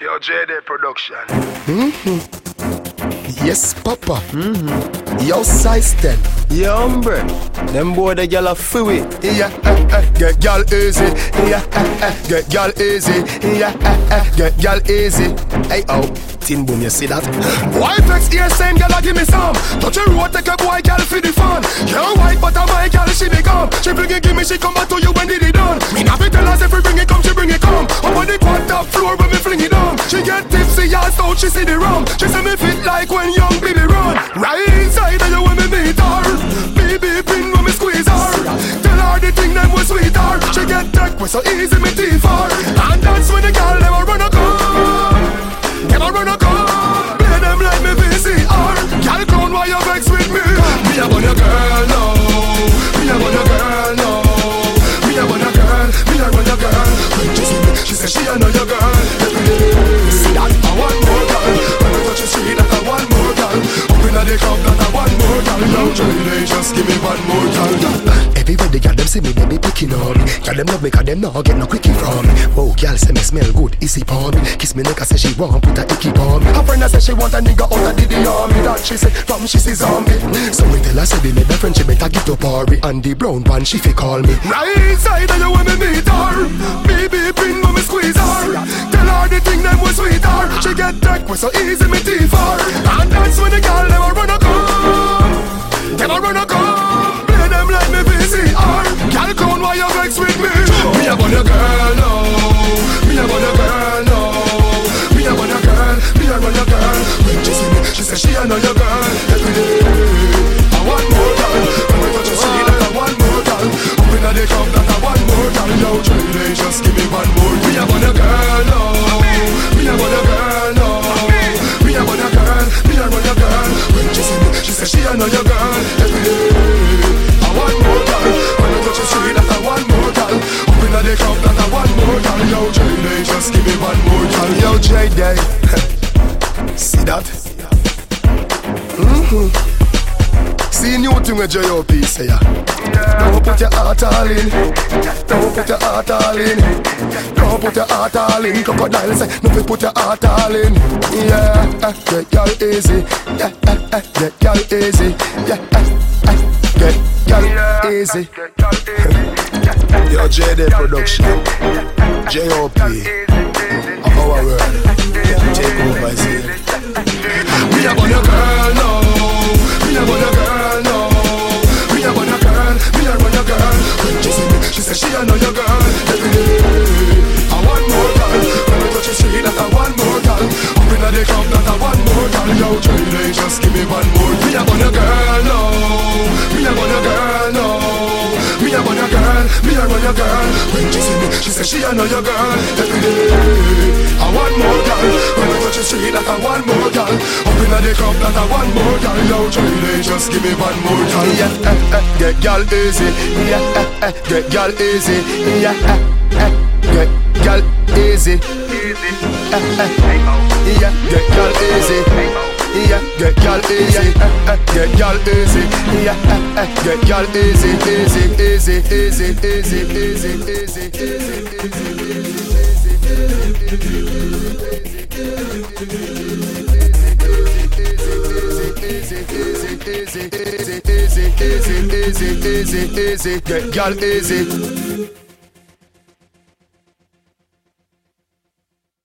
Yo, JD Production. Mm-hmm. Yes, Papa. Mm-hmm. Yo, size 10. Yeah, hombre. Them boy the gyal a free Yeah, eh, eh, get gal easy. Yeah, eh, eh, get gal easy. Yeah, eh, eh, get gal easy. Hey, oh, tin boom, you see that? Why flex here, same gal a give me some. Touch a road, take a boy gal for the fun. Can't white, but a my gal she become. She bring it, give me, she come back to you when did it done. Me not be tell us if we bring it come, she bring it come. Up on the ass out, she see the rum. She see me fit like when young baby run. Right inside of you when me meet her. Baby pin when me squeeze her. Tell her the thing them was sweet her. She get tech with so easy more girl. Everywhere the girl them see me, they be picking on me. Girl them love me 'cause them not get no quickie from me. Whoa, girl say me smell good, easy for me. Kiss me neck, I say she want put a icky me. Her friend I say she want a nigga out of the army. That she say from she see zombie. So we tell her say the nigga friend she better get up Ari. And the brown one she fi call me. Right side of you when me meet her. Baby when me squeeze her. Tell her the thing them was sweet her. She get tech with so easy me teeth her. And that's when the girl girl. Yo, J-Day. See that? Mm-hmm. See new thing with J.O.P. say ya Don't put your heart all in Don't put your heart all in Don't put your heart all in Crocodile say No fi put your heart all in Yeah, eh, get y'all easy Yeah, eh, eh, get y'all easy Yeah, get y'all easy Yo, JD Production. J.O.P. just give me one more. Me a want a girl now. Me a want a girl now. Me a want a girl. Me a want a girl. When she see me, she say she a know your girl. Every day, I want more girl. When we touch the street, that I want more girl. Up inna the club, that I want more girl. Yo, Johnny, just give me one more girl. Yeah, eh, eh, get girl easy. Yeah, eh, eh, get girl easy. Yeah, eh, eh, get girl easy. Eh, eh, yeah, get girl easy. Yeah, get girl easy, eh, eh, get girl easy. Yeah, eh, eh, get girl easy, easy, easy, easy, easy, easy, easy, easy, easy, easy, easy, easy, easy, get girl easy.